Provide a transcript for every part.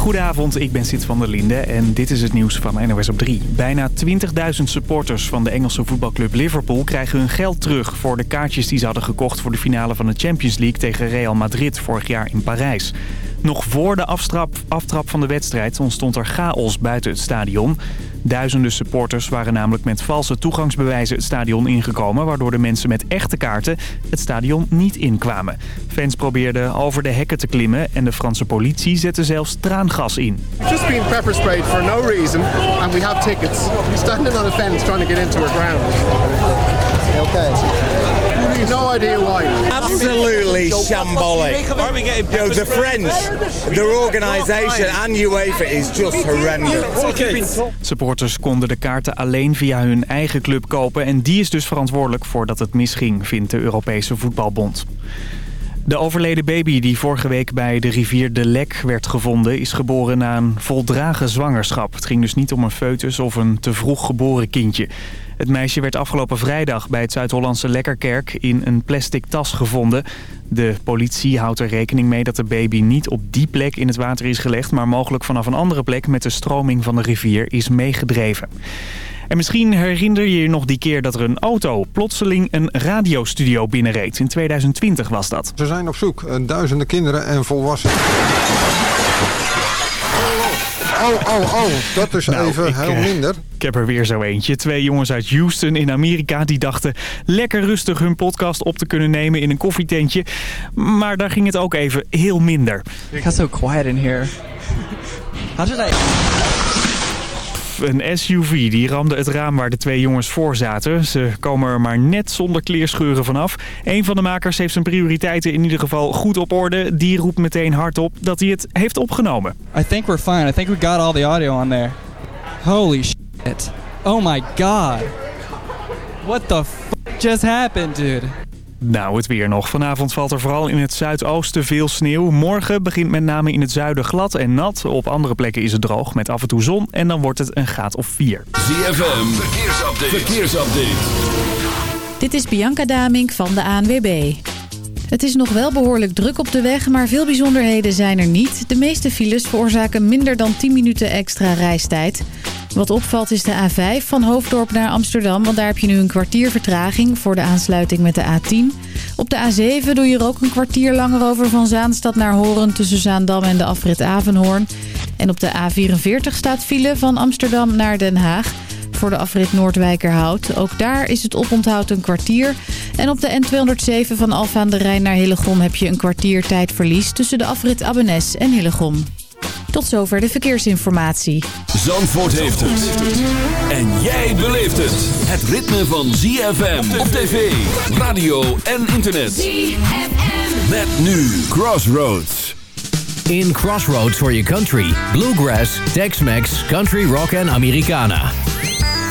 Goedenavond, ik ben Sid van der Linde en dit is het nieuws van NOS op 3. Bijna 20.000 supporters van de Engelse voetbalclub Liverpool krijgen hun geld terug... voor de kaartjes die ze hadden gekocht voor de finale van de Champions League tegen Real Madrid vorig jaar in Parijs. Nog voor de aftrap, aftrap van de wedstrijd ontstond er chaos buiten het stadion. Duizenden supporters waren namelijk met valse toegangsbewijzen het stadion ingekomen... waardoor de mensen met echte kaarten het stadion niet inkwamen. Fans probeerden over de hekken te klimmen en de Franse politie zette zelfs traangas in. Just been pepper sprayed for no reason and we have tickets. Standing on a fence trying to get into a ground. Okay. No idea why. Absolutely shambolic. You know, the French, their organisation and UEFA is just horrendous. Supporters konden de kaarten alleen via hun eigen club kopen... en die is dus verantwoordelijk voor dat het misging, vindt de Europese Voetbalbond. De overleden baby die vorige week bij de rivier De Lek werd gevonden... is geboren na een voldragen zwangerschap. Het ging dus niet om een foetus of een te vroeg geboren kindje. Het meisje werd afgelopen vrijdag bij het Zuid-Hollandse Lekkerkerk in een plastic tas gevonden. De politie houdt er rekening mee dat de baby niet op die plek in het water is gelegd... maar mogelijk vanaf een andere plek met de stroming van de rivier is meegedreven. En misschien herinner je je nog die keer dat er een auto plotseling een radiostudio binnenreed. In 2020 was dat. Ze zijn op zoek, eh, duizenden kinderen en volwassenen. Oh, oh, oh, dat is Nou, even ik, heel eh, minder. Ik heb er weer zo eentje. Twee jongens uit Houston in Amerika die dachten lekker rustig hun podcast op te kunnen nemen in een koffietentje. Maar daar ging het ook even heel minder. It got so quiet in here. How should I... Een SUV die ramde het raam waar de twee jongens voor zaten. Ze komen er maar net zonder kleerscheuren vanaf. Een van de makers heeft zijn prioriteiten in ieder geval goed op orde. Die roept meteen hardop dat hij het heeft opgenomen. I think we're fine. I think we got all the audio on there. Holy shit. Oh my god. What the f just happened, dude? Nou, het weer nog. Vanavond valt er vooral in het zuidoosten veel sneeuw. Morgen begint met name in het zuiden glad en nat. Op andere plekken is het droog met af en toe zon. En dan wordt het een graad of 4. ZFM, verkeersupdate. verkeersupdate. Dit is Bianca Damink van de ANWB. Het is nog wel behoorlijk druk op de weg, maar veel bijzonderheden zijn er niet. De meeste files veroorzaken minder dan 10 minuten extra reistijd. Wat opvalt is de A5 van Hoofddorp naar Amsterdam... want daar heb je nu een kwartier vertraging voor de aansluiting met de A10. Op de A7 doe je er ook een kwartier langer over van Zaanstad naar Horen... tussen Zaandam en de afrit Avenhoorn. En op de A44 staat file van Amsterdam naar Den Haag voor de afrit Noordwijkerhout. Ook daar is het oponthoud een kwartier. En op de N207 van Alfa aan de Rijn naar Hillegom heb je een kwartier tijdverlies... tussen de afrit Abbenes en Hillegom. Tot zover de verkeersinformatie. Zandvoort heeft het. En jij beleeft het. Het ritme van ZFM op tv, radio en internet. ZFM. Met nu Crossroads. In Crossroads for your country. Bluegrass, Tex-Mex, Country Rock en Americana.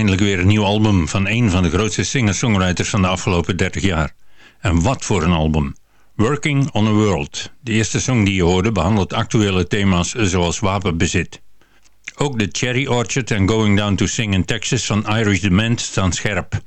eindelijk weer een nieuw album van een van de grootste singer-songwriters van de afgelopen 30 jaar. En wat voor een album! Working on a World. De eerste song die je hoorde behandelt actuele thema's zoals wapenbezit. Ook de Cherry Orchard en Going Down to Sing in Texas van Irish Dement staan scherp.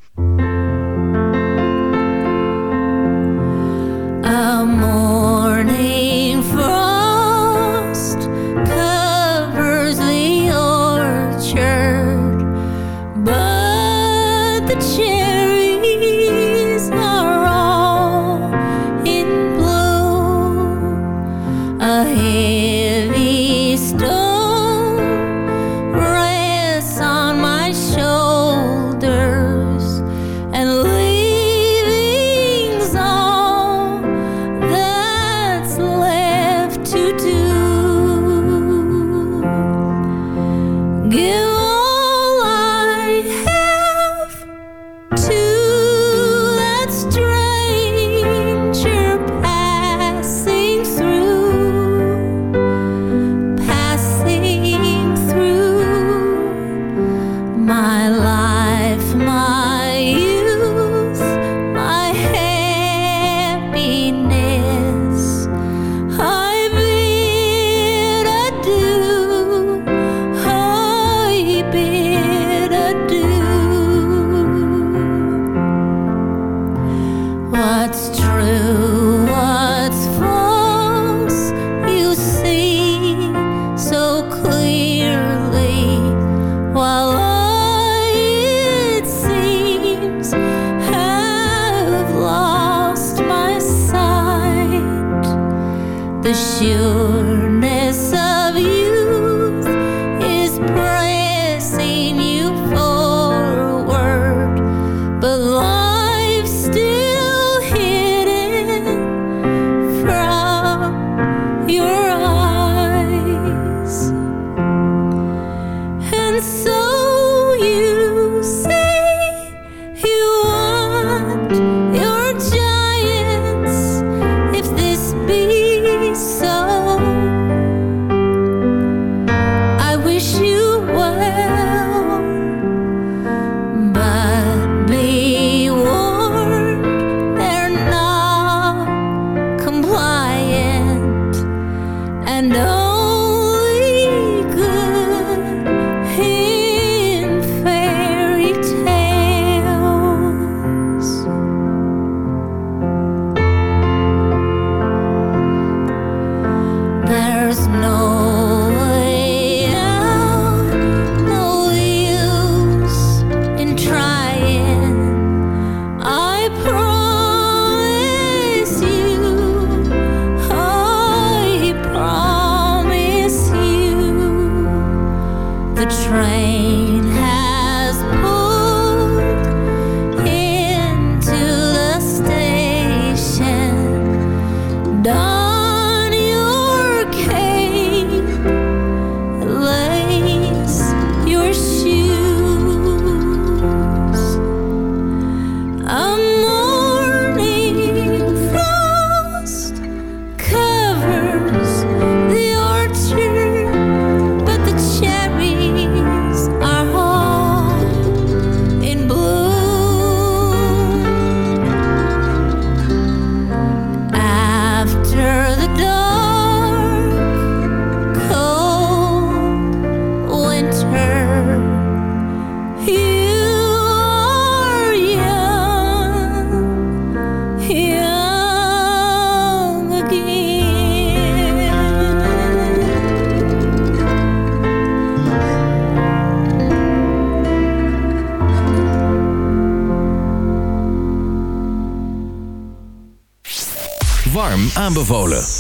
aanbevolen.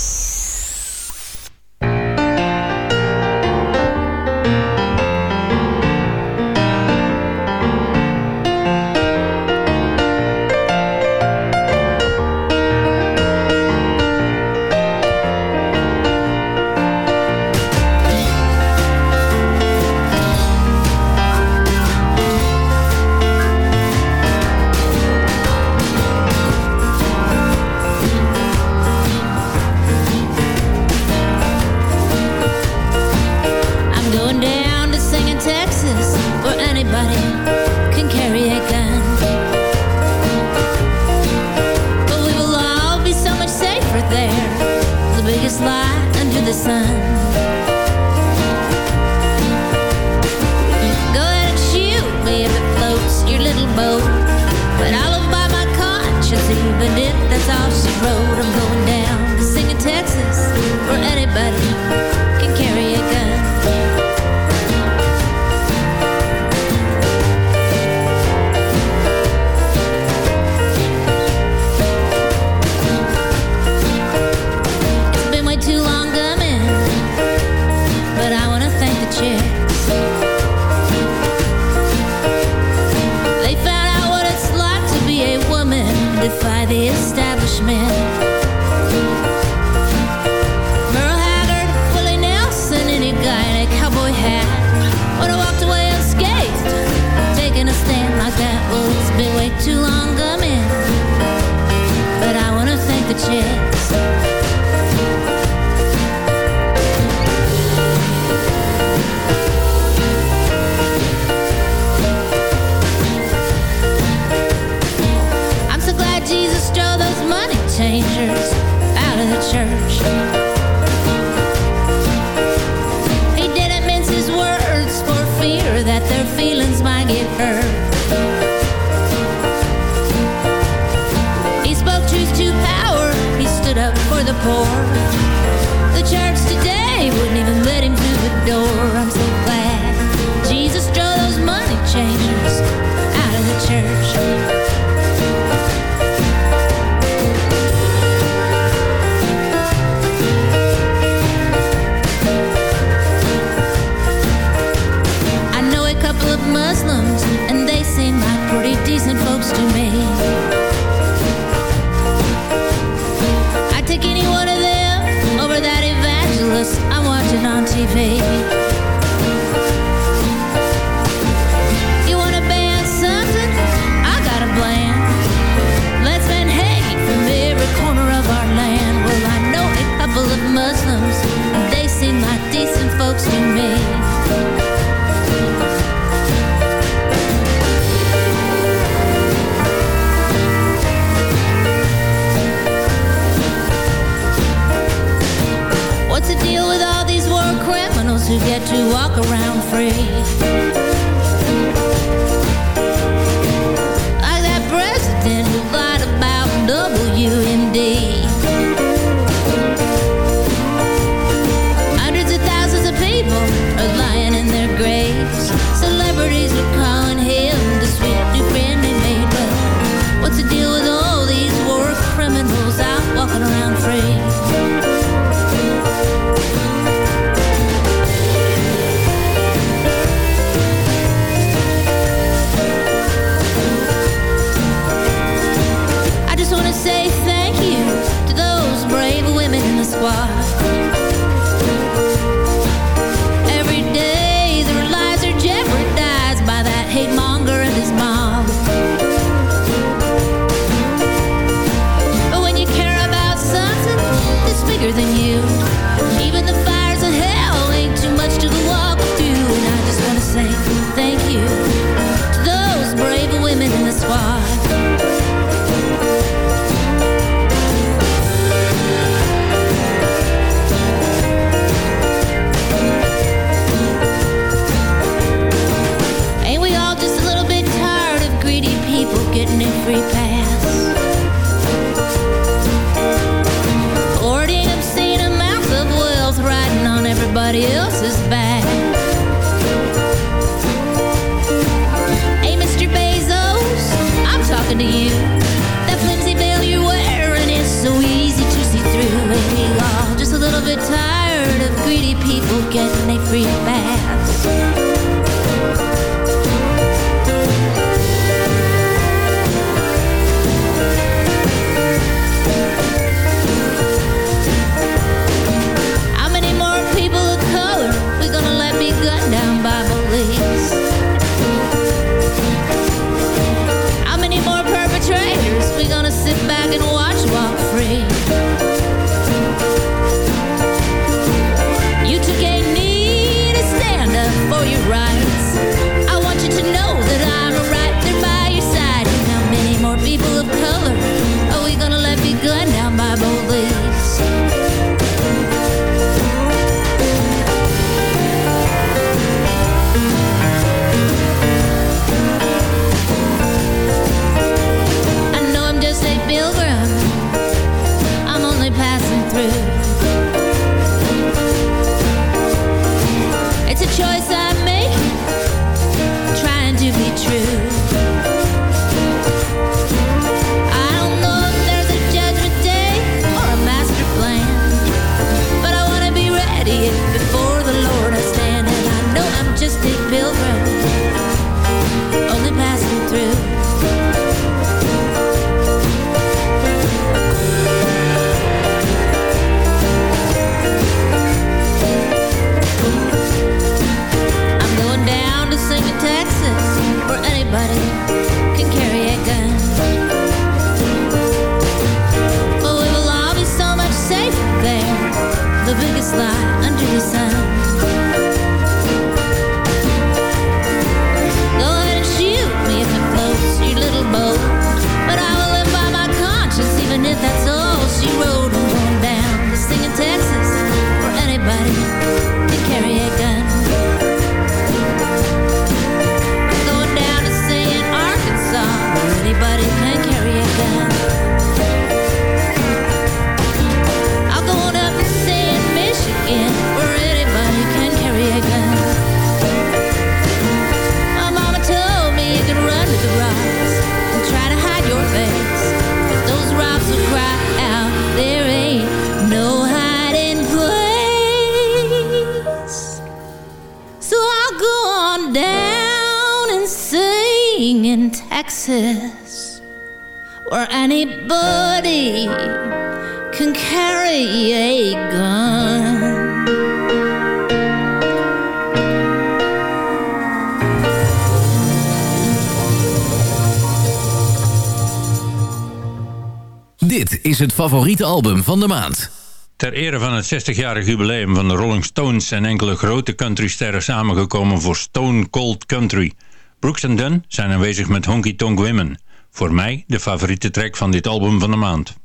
is het favoriete album van de maand. Ter ere van het 60-jarig jubileum van de Rolling Stones... zijn enkele grote countrysterren samengekomen voor Stone Cold Country. Brooks Dunn zijn aanwezig met Honky Tonk Women. Voor mij de favoriete track van dit album van de maand.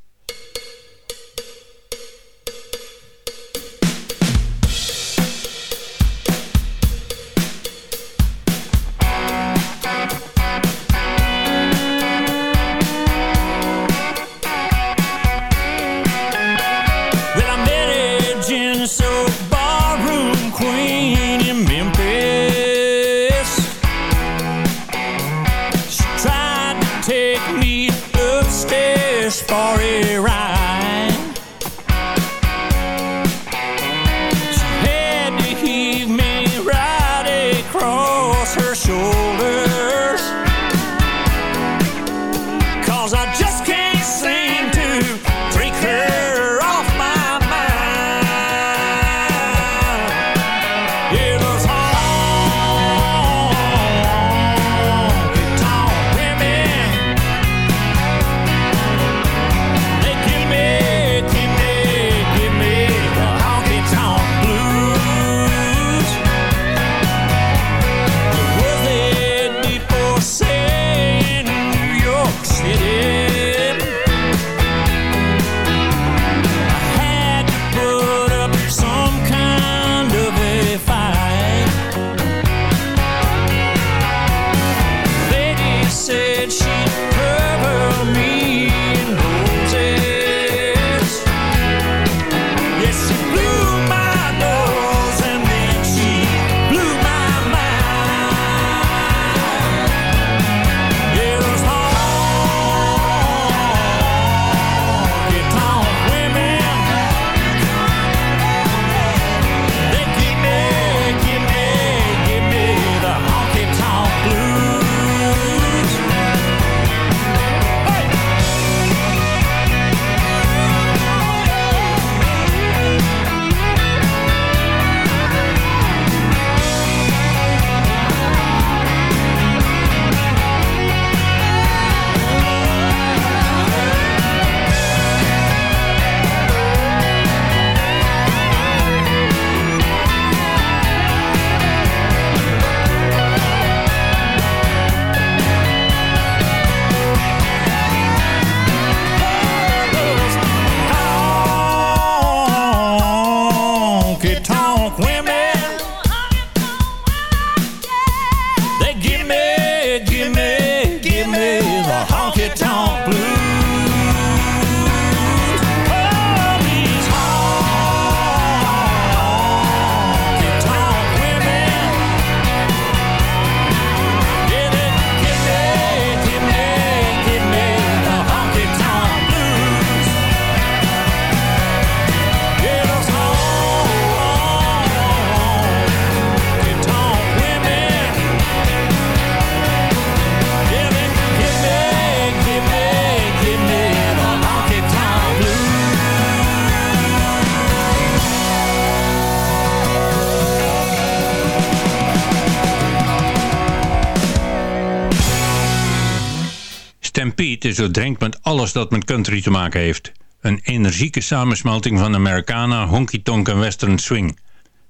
doordrenkt met alles dat met country te maken heeft. Een energieke samensmelting van Americana, honky-tonk en western swing.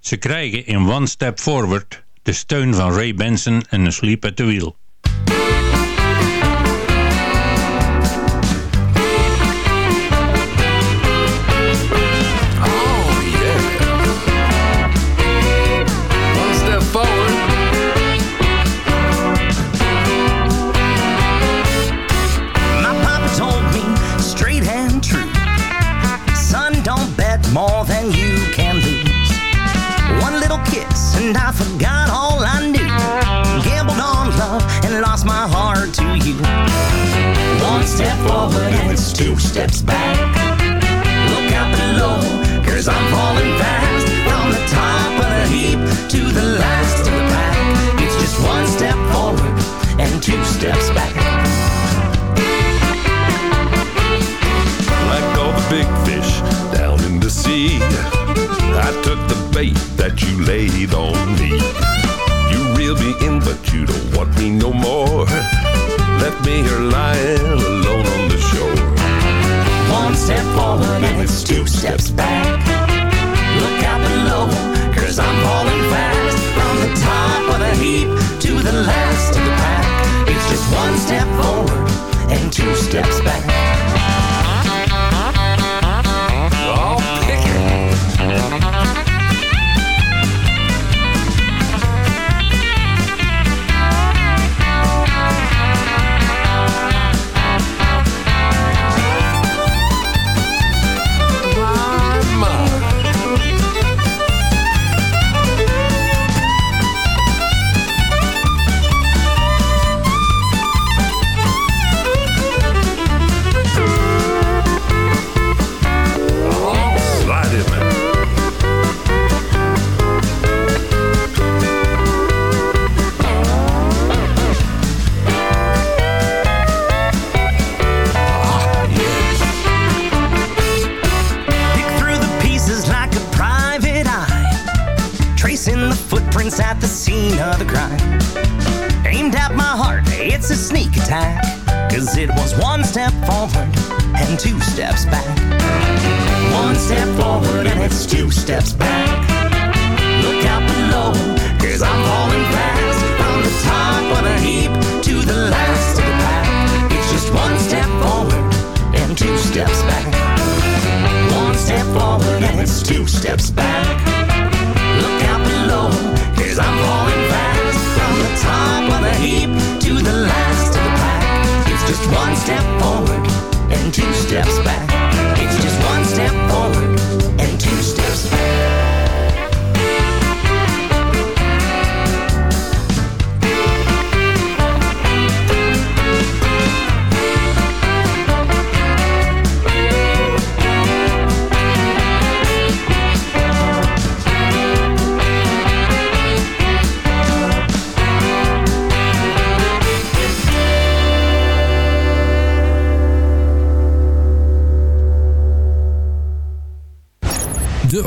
Ze krijgen in One Step Forward de steun van Ray Benson en een sleep at the wheel. steps back. Look out below, cause I'm falling fast. From the top of the heap to the last of the pack. It's just one step forward and two steps back. Like all the big fish down in the sea, I took the bait that you laid on me. You reeled me in, but you don't want me no more. Left me here lying alone on the one step forward and it's two steps back. Look out below, cause I'm falling fast from the top of the heap to the last of the pack. It's just one step forward and two steps back. Just one step forward and two steps back.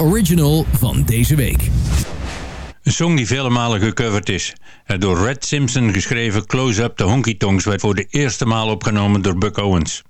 original van deze week. Een song die vele malen gecoverd is. Het door Red Simpson geschreven Close Up the Honky Tonks werd voor de eerste maal opgenomen door Buck Owens.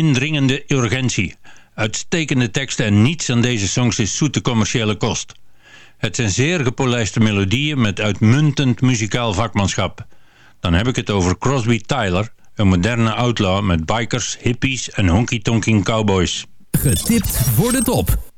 indringende urgentie. Uitstekende teksten en niets aan deze songs is zoete commerciële kost. Het zijn zeer gepolijste melodieën met uitmuntend muzikaal vakmanschap. Dan heb ik het over Crosby Tyler, een moderne outlaw met bikers, hippies en honky-tonking cowboys. Getipt voor de top.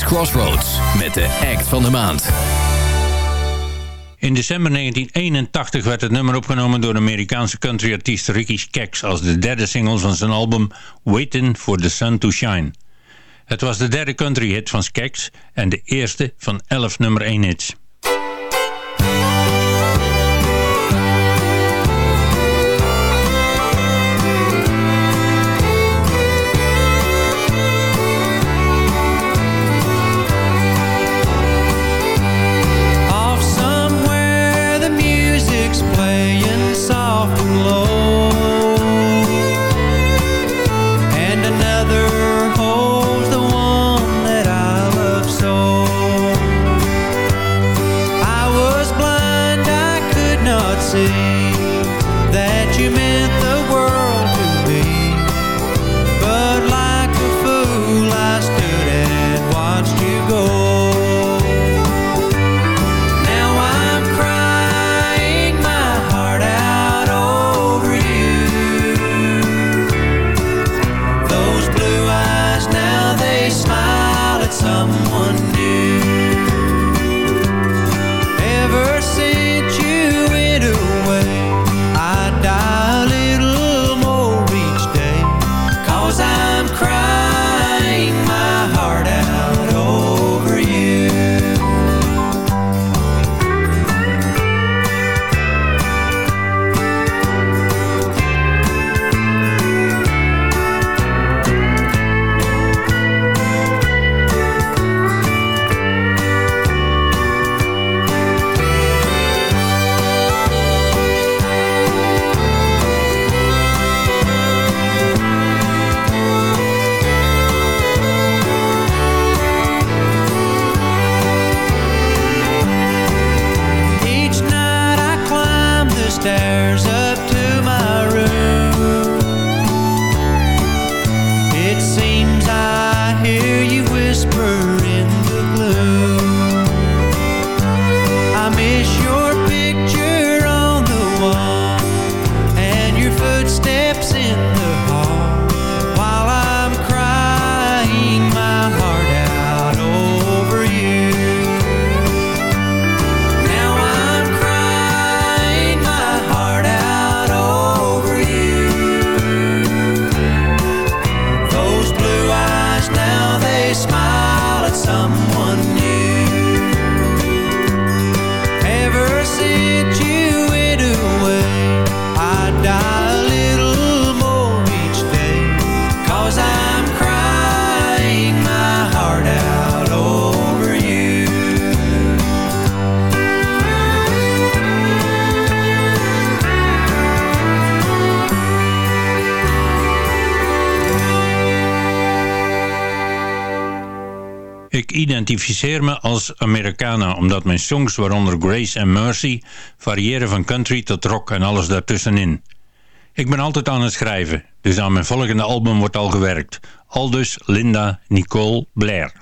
Crossroads met de act van de maand. In december 1981 werd het nummer opgenomen door de Amerikaanse countryartiest Ricky Skaggs als de derde single van zijn album Waiting for the Sun to Shine. Het was de derde country hit van Skaggs en de eerste van elf nummer 1 hits. identificeer me als Americana omdat mijn songs, waaronder Grace en Mercy, variëren van country tot rock en alles daartussenin. Ik ben altijd aan het schrijven, dus aan mijn volgende album wordt al gewerkt. Aldus Linda Nicole Blair.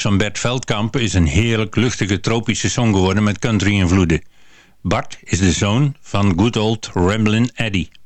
Van Bert Veldkampen is een heerlijk luchtige tropische song geworden met country-invloeden. Bart is de zoon van good old Ramblin' Eddie.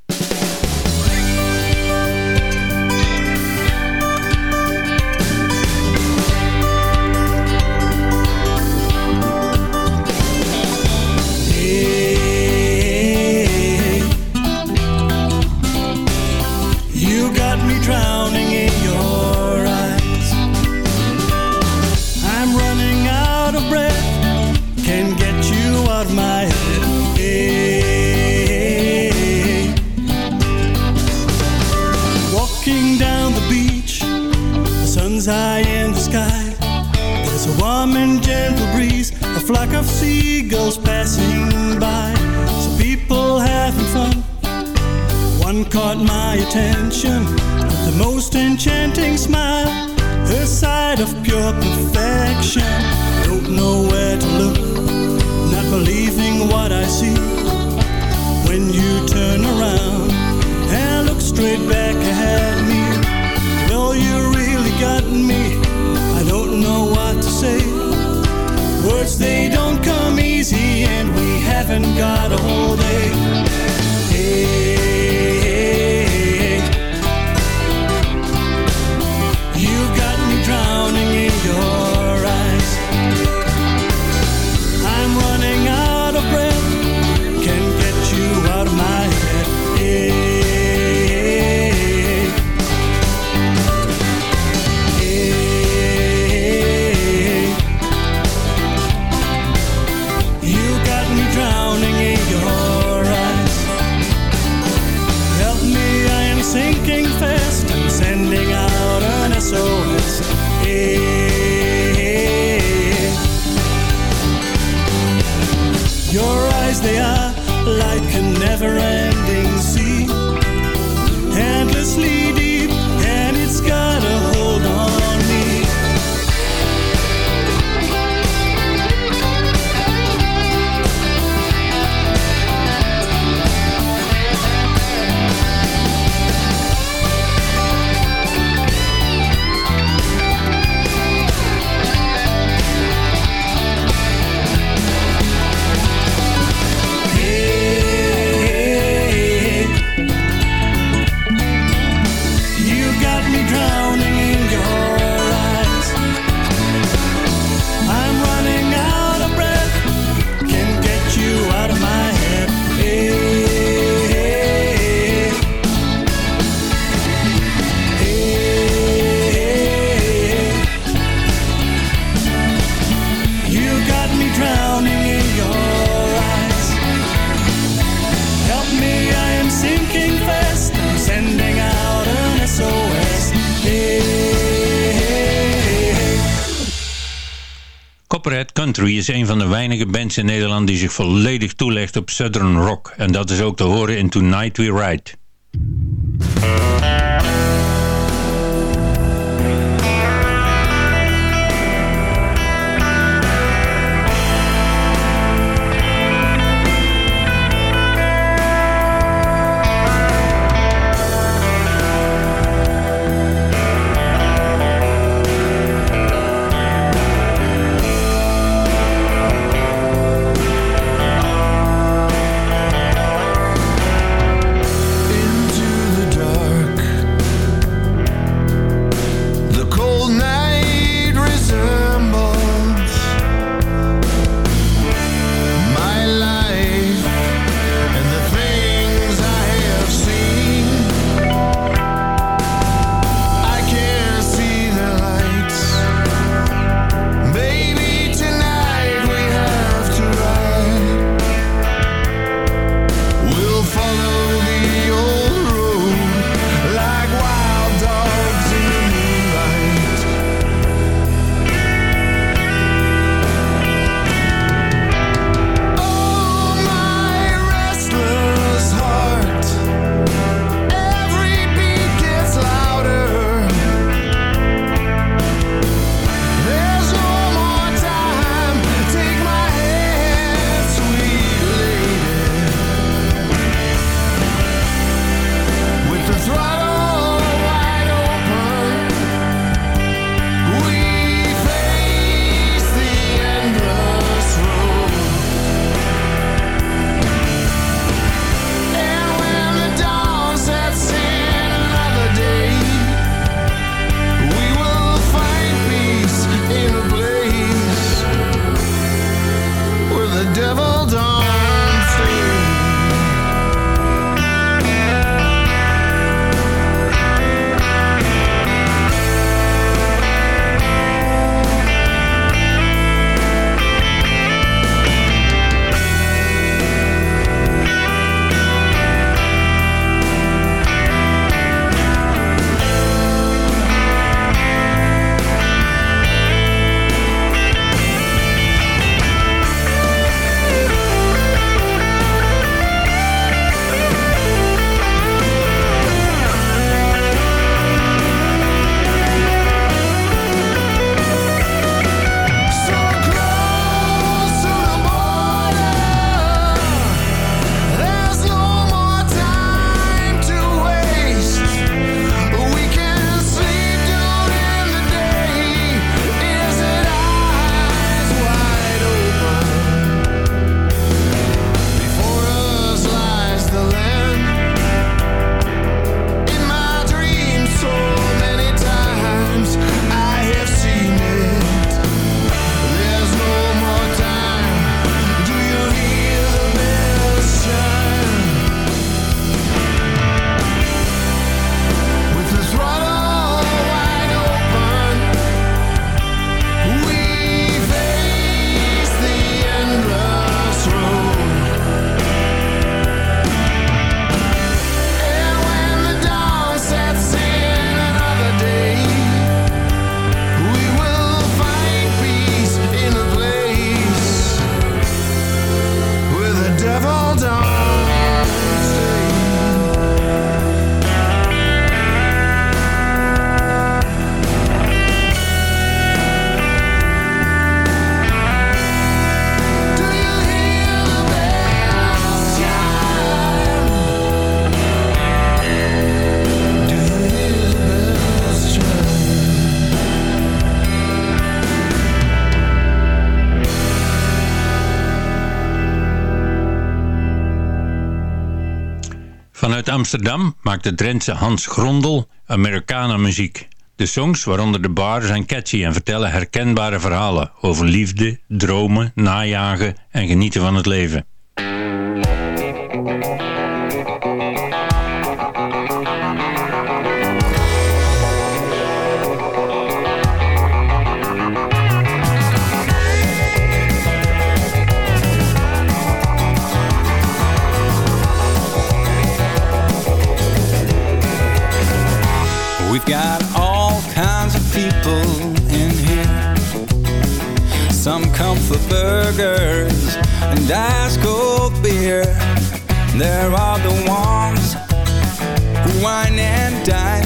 Is een van de weinige bands in Nederland die zich volledig toelegt op Southern Rock. En dat is ook te horen in Tonight We Ride. Amsterdam maakt de Drentse Hans Grondel Americana muziek. De songs, waaronder de bar, zijn catchy en vertellen herkenbare verhalen over liefde, dromen, najagen en genieten van het leven. There are the ones who wine and dine.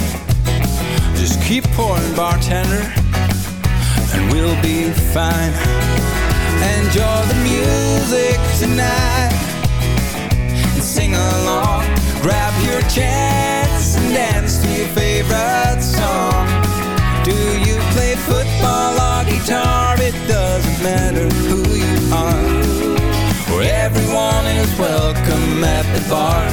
Just keep pouring, bartender, and we'll be fine. Enjoy the music tonight and sing along. Grab your chance and dance to your favorite song. Do you play football or guitar? It doesn't matter who you are. Everyone is welcome at the bar.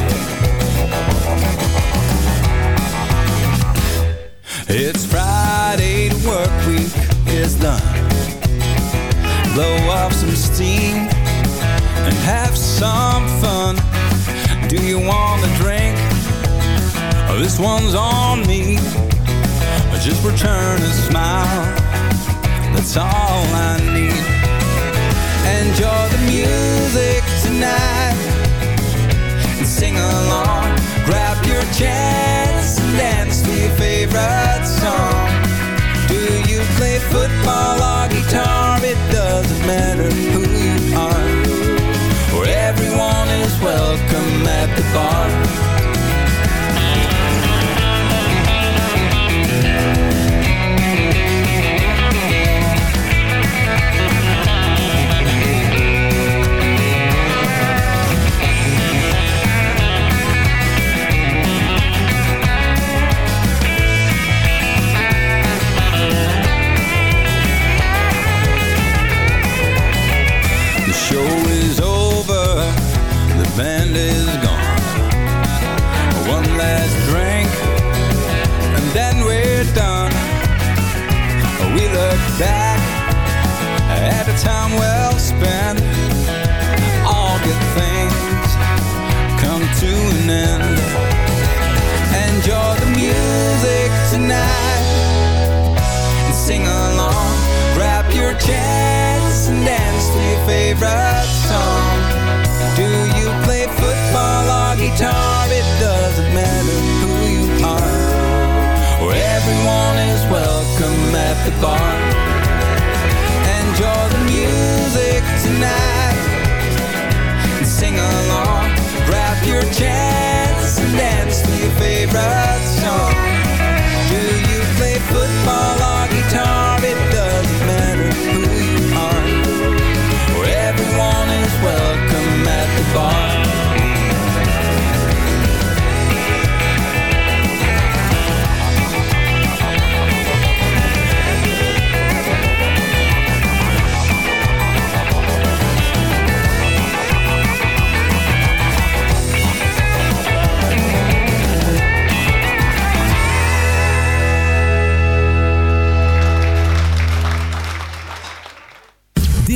It's Friday, the work week is done. Blow off some steam and have some fun. Do you want a drink? Oh, This one's on me. Just return a smile. That's all I need. Enjoy the music tonight and sing along. Grab your chance and dance to your favorite song. Do you play football or guitar? It doesn't matter who you are. Where everyone is welcome at the bar.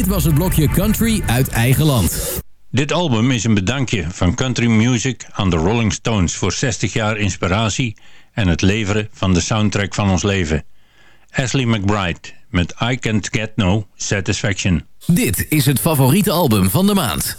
Dit was het blokje Country uit eigen land. Dit album is een bedankje van country music aan de Rolling Stones voor 60 jaar inspiratie en het leveren van de soundtrack van ons leven. Ashley McBride met I Can't Get No Satisfaction. Dit is het favoriete album van de maand.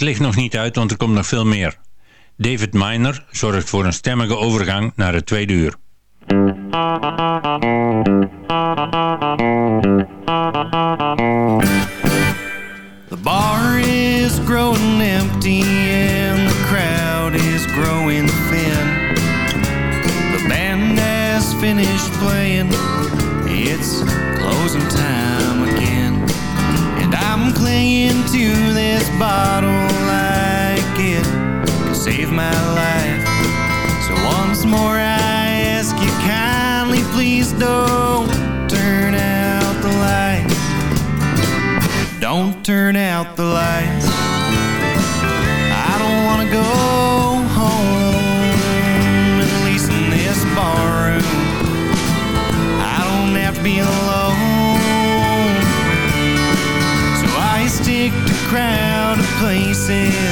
Licht nog niet uit, want er komt nog veel meer. David Miner zorgt voor een stemmige overgang naar het tweede uur. The bar is growing empty and the crowd is growing thin. The band has finished playing, it's closing time again. And I'm clinging to this bottle like it could save my life. So once more I ask you kindly, please don't turn out the lights. Don't turn out the lights. I don't wanna go home, at least in this bar room. I don't have to be alone. sin